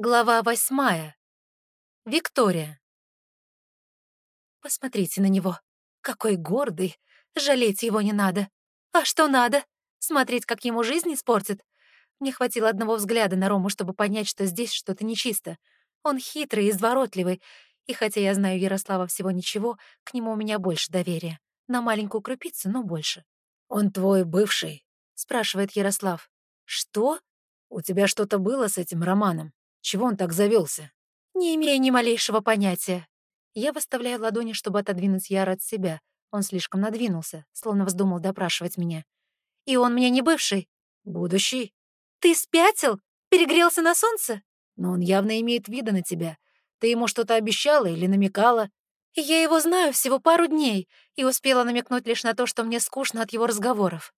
Глава восьмая. Виктория. Посмотрите на него. Какой гордый. Жалеть его не надо. А что надо? Смотреть, как ему жизнь испортит? Мне хватило одного взгляда на Рому, чтобы понять, что здесь что-то нечисто. Он хитрый и изворотливый, и хотя я знаю Ярослава всего ничего, к нему у меня больше доверия. На маленькую крупицу, но больше. «Он твой бывший?» — спрашивает Ярослав. «Что?» «У тебя что-то было с этим Романом?» Чего он так завелся? Не имею ни малейшего понятия. Я выставляю ладони, чтобы отодвинуть Яра от себя. Он слишком надвинулся, словно вздумал допрашивать меня. И он мне не бывший. Будущий. Ты спятил? Перегрелся на солнце? Но он явно имеет вида на тебя. Ты ему что-то обещала или намекала? Я его знаю всего пару дней и успела намекнуть лишь на то, что мне скучно от его разговоров.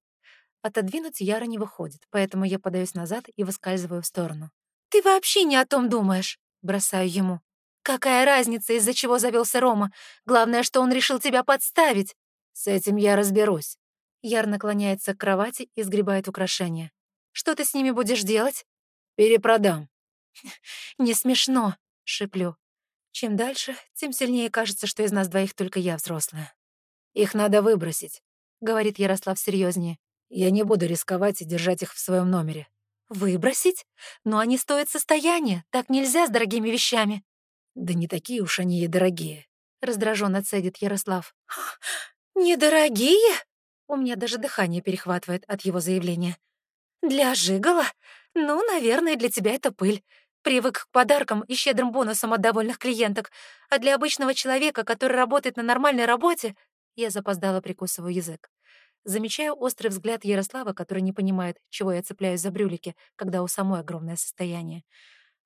Отодвинуть Яра не выходит, поэтому я подаюсь назад и выскальзываю в сторону. «Ты вообще не о том думаешь», — бросаю ему. «Какая разница, из-за чего завелся Рома? Главное, что он решил тебя подставить». «С этим я разберусь». Яр наклоняется к кровати и сгребает украшения. «Что ты с ними будешь делать?» «Перепродам». «Не смешно», — шиплю. Чем дальше, тем сильнее кажется, что из нас двоих только я взрослая. «Их надо выбросить», — говорит Ярослав серьезнее. «Я не буду рисковать и держать их в своем номере. «Выбросить? Но они стоят состояния. Так нельзя с дорогими вещами». «Да не такие уж они и дорогие», — раздраженно цедит Ярослав. «Недорогие?» У меня даже дыхание перехватывает от его заявления. «Для Жигала? Ну, наверное, для тебя это пыль. Привык к подаркам и щедрым бонусам от довольных клиенток. А для обычного человека, который работает на нормальной работе...» Я запоздала, прикусываю язык. Замечаю острый взгляд Ярослава, который не понимает, чего я цепляюсь за брюлики, когда у самой огромное состояние.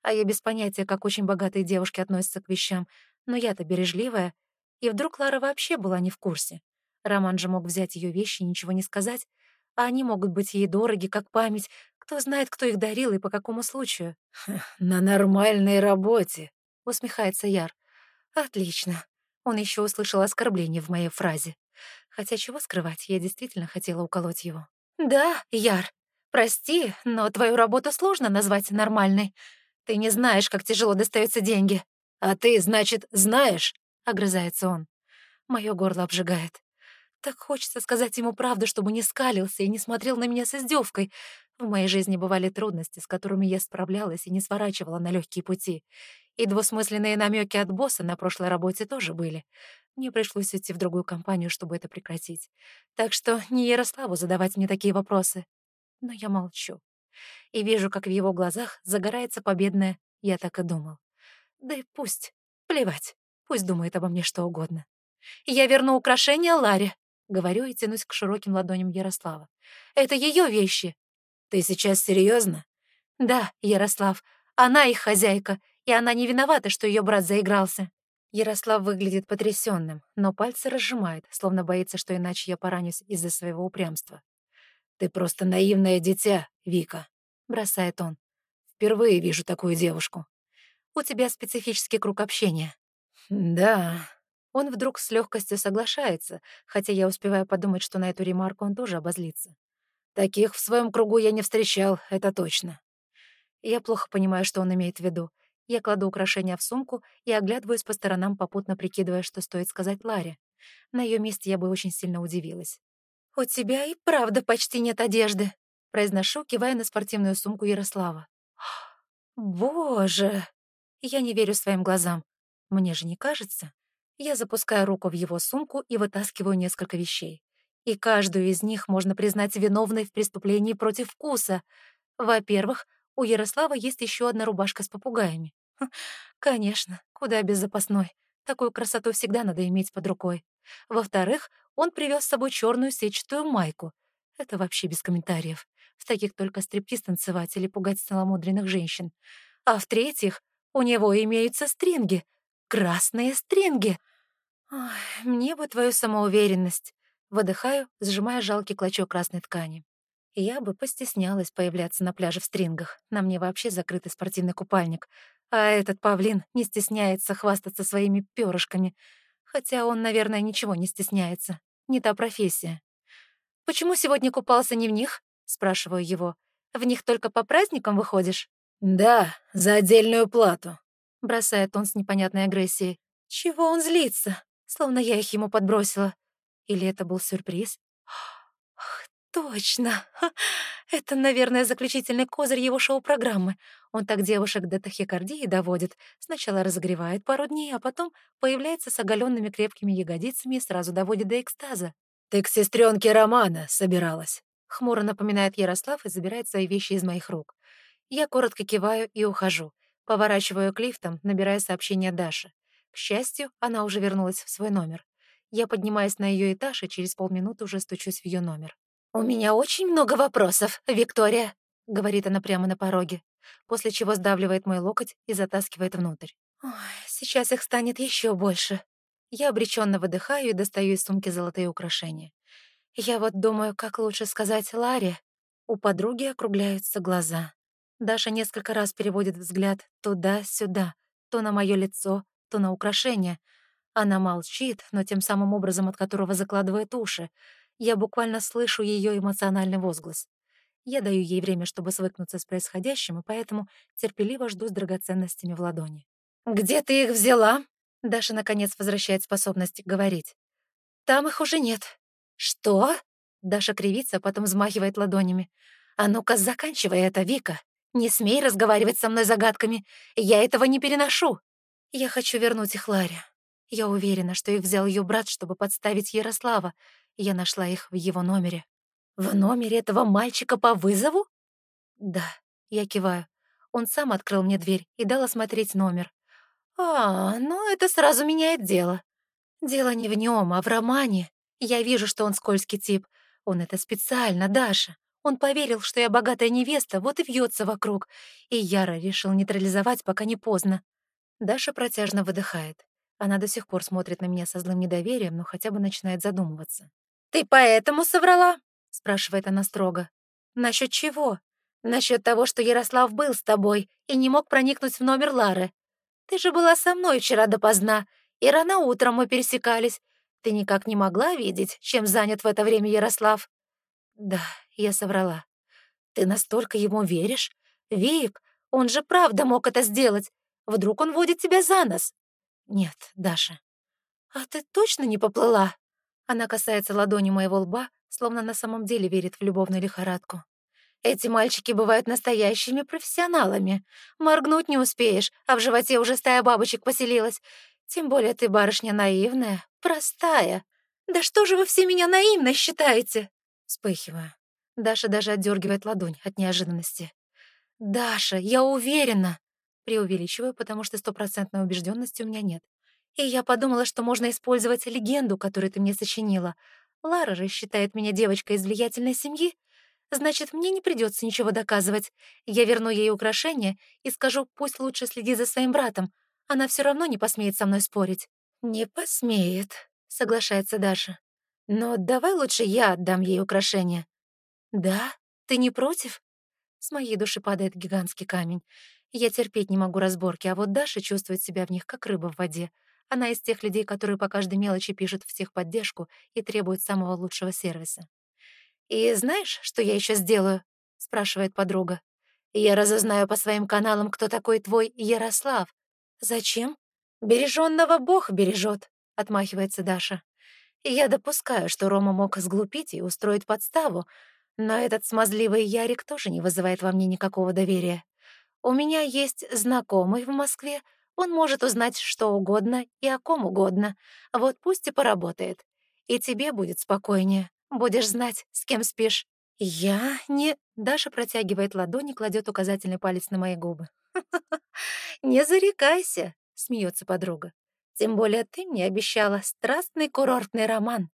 А я без понятия, как очень богатые девушки относятся к вещам, но я-то бережливая. И вдруг Лара вообще была не в курсе. Роман же мог взять ее вещи и ничего не сказать, а они могут быть ей дороги, как память. Кто знает, кто их дарил и по какому случаю. «На нормальной работе», — усмехается Яр. «Отлично». Он еще услышал оскорбление в моей фразе. Хотя чего скрывать, я действительно хотела уколоть его. «Да, Яр, прости, но твою работу сложно назвать нормальной. Ты не знаешь, как тяжело достаются деньги». «А ты, значит, знаешь?» — огрызается он. Мое горло обжигает. Так хочется сказать ему правду, чтобы не скалился и не смотрел на меня с издевкой. В моей жизни бывали трудности, с которыми я справлялась и не сворачивала на легкие пути. И двусмысленные намеки от босса на прошлой работе тоже были. Мне пришлось идти в другую компанию, чтобы это прекратить. Так что не Ярославу задавать мне такие вопросы. Но я молчу. И вижу, как в его глазах загорается победное «я так и думал». Да и пусть. Плевать. Пусть думает обо мне что угодно. «Я верну украшения Ларе», — говорю и тянусь к широким ладоням Ярослава. «Это ее вещи». «Ты сейчас серьезно? «Да, Ярослав. Она их хозяйка, и она не виновата, что ее брат заигрался». Ярослав выглядит потрясенным, но пальцы разжимает, словно боится, что иначе я поранюсь из-за своего упрямства. «Ты просто наивное дитя, Вика», — бросает он. «Впервые вижу такую девушку». «У тебя специфический круг общения». «Да». Он вдруг с легкостью соглашается, хотя я успеваю подумать, что на эту ремарку он тоже обозлится. «Таких в своем кругу я не встречал, это точно». Я плохо понимаю, что он имеет в виду. Я кладу украшения в сумку и оглядываюсь по сторонам, попутно прикидывая, что стоит сказать Ларе. На ее месте я бы очень сильно удивилась. «У тебя и правда почти нет одежды», — произношу, кивая на спортивную сумку Ярослава. «Боже!» Я не верю своим глазам. Мне же не кажется. Я запускаю руку в его сумку и вытаскиваю несколько вещей. И каждую из них можно признать виновной в преступлении против вкуса. Во-первых, у Ярослава есть еще одна рубашка с попугаями. Конечно, куда без запасной. Такую красоту всегда надо иметь под рукой. Во-вторых, он привез с собой черную сетчатую майку. Это вообще без комментариев. В таких только стриптиз танцевать или пугать целомудренных женщин. А в-третьих, у него имеются стринги. Красные стринги. Ой, мне бы твою самоуверенность. Выдыхаю, сжимая жалкий клочок красной ткани. Я бы постеснялась появляться на пляже в стрингах. На мне вообще закрытый спортивный купальник. А этот павлин не стесняется хвастаться своими перышками. Хотя он, наверное, ничего не стесняется. Не та профессия. «Почему сегодня купался не в них?» — спрашиваю его. «В них только по праздникам выходишь?» «Да, за отдельную плату», — бросает он с непонятной агрессией. «Чего он злится? Словно я их ему подбросила. Или это был сюрприз? Точно! Это, наверное, заключительный козырь его шоу-программы. Он так девушек до тахикардии доводит. Сначала разогревает пару дней, а потом появляется с оголенными крепкими ягодицами и сразу доводит до экстаза. «Ты к сестренке Романа собиралась», — хмуро напоминает Ярослав и забирает свои вещи из моих рук. Я коротко киваю и ухожу. Поворачиваю к лифтам, набирая сообщение Даши. К счастью, она уже вернулась в свой номер. Я поднимаюсь на ее этаж и через полминуты уже стучусь в ее номер. «У меня очень много вопросов, Виктория», — говорит она прямо на пороге, после чего сдавливает мой локоть и затаскивает внутрь. Ой, сейчас их станет еще больше. Я обреченно выдыхаю и достаю из сумки золотые украшения. Я вот думаю, как лучше сказать Ларе. У подруги округляются глаза. Даша несколько раз переводит взгляд туда-сюда, то на мое лицо, то на украшения. Она молчит, но тем самым образом, от которого закладывает уши. Я буквально слышу ее эмоциональный возглас. Я даю ей время, чтобы свыкнуться с происходящим, и поэтому терпеливо жду с драгоценностями в ладони. «Где ты их взяла?» Даша, наконец, возвращает способность говорить. «Там их уже нет». «Что?» Даша кривится, а потом взмахивает ладонями. «А ну-ка, заканчивай это, Вика. Не смей разговаривать со мной загадками. Я этого не переношу. Я хочу вернуть их Ларе. Я уверена, что их взял ее брат, чтобы подставить Ярослава. Я нашла их в его номере». «В номере этого мальчика по вызову?» «Да», — я киваю. Он сам открыл мне дверь и дал осмотреть номер. «А, ну это сразу меняет дело. Дело не в нем, а в романе. Я вижу, что он скользкий тип. Он это специально, Даша. Он поверил, что я богатая невеста, вот и вьется вокруг. И Яра решил нейтрализовать, пока не поздно. Даша протяжно выдыхает. Она до сих пор смотрит на меня со злым недоверием, но хотя бы начинает задумываться. «Ты поэтому соврала?» — спрашивает она строго. «Насчет чего?» «Насчет того, что Ярослав был с тобой и не мог проникнуть в номер Лары. Ты же была со мной вчера допоздна, и рано утром мы пересекались. Ты никак не могла видеть, чем занят в это время Ярослав?» «Да, я соврала. Ты настолько ему веришь? Вик, он же правда мог это сделать. Вдруг он водит тебя за нос?» «Нет, Даша». «А ты точно не поплыла?» Она касается ладони моего лба, словно на самом деле верит в любовную лихорадку. Эти мальчики бывают настоящими профессионалами. Моргнуть не успеешь, а в животе уже стая бабочек поселилась. Тем более ты барышня наивная, простая. Да что же вы все меня наивной считаете? Вспыхиваю. Даша даже отдергивает ладонь от неожиданности. «Даша, я уверена!» Преувеличиваю, потому что стопроцентной убежденности у меня нет. И я подумала, что можно использовать легенду, которую ты мне сочинила. Лара же считает меня девочкой из влиятельной семьи, Значит, мне не придется ничего доказывать. Я верну ей украшение и скажу, пусть лучше следи за своим братом. Она все равно не посмеет со мной спорить». «Не посмеет», — соглашается Даша. «Но давай лучше я отдам ей украшение». «Да? Ты не против?» С моей души падает гигантский камень. Я терпеть не могу разборки, а вот Даша чувствует себя в них, как рыба в воде. Она из тех людей, которые по каждой мелочи пишут в техподдержку и требуют самого лучшего сервиса. «И знаешь, что я еще сделаю?» — спрашивает подруга. «Я разузнаю по своим каналам, кто такой твой Ярослав». «Зачем?» «Береженного Бог бережет», — отмахивается Даша. «Я допускаю, что Рома мог сглупить и устроить подставу, но этот смазливый Ярик тоже не вызывает во мне никакого доверия. У меня есть знакомый в Москве, он может узнать что угодно и о ком угодно. Вот пусть и поработает. И тебе будет спокойнее. Будешь знать, с кем спишь». «Я не...» — Даша протягивает ладони, кладет указательный палец на мои губы. «Не зарекайся», — смеется подруга. «Тем более ты мне обещала страстный курортный роман».